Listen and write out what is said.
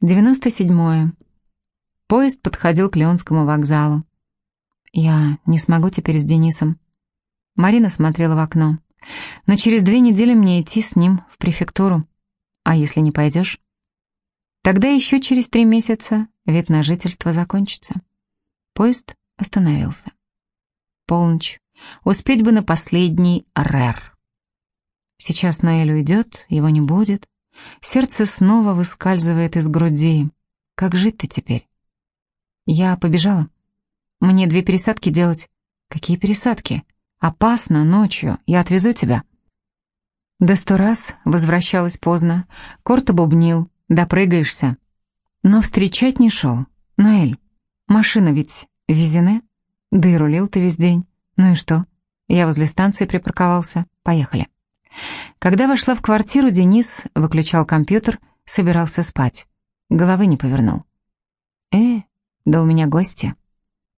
Девяносто седьмое. Поезд подходил к Леонскому вокзалу. Я не смогу теперь с Денисом. Марина смотрела в окно. Но через две недели мне идти с ним в префектуру. А если не пойдешь? Тогда еще через три месяца вид на жительство закончится. Поезд остановился. Полночь. Успеть бы на последний РЭР. Сейчас Ноэль уйдет, его не будет. Сердце снова выскальзывает из груди. Как жить-то теперь? Я побежала. Мне две пересадки делать. Какие пересадки? Опасно ночью. Я отвезу тебя. До сто раз возвращалась поздно. Корт обубнил. Допрыгаешься. Но встречать не шел. Ноэль, машина ведь везены? Да и рулил ты весь день. Ну и что? Я возле станции припарковался. Поехали. Когда вошла в квартиру, Денис выключал компьютер, собирался спать. Головы не повернул. «Э, да у меня гости».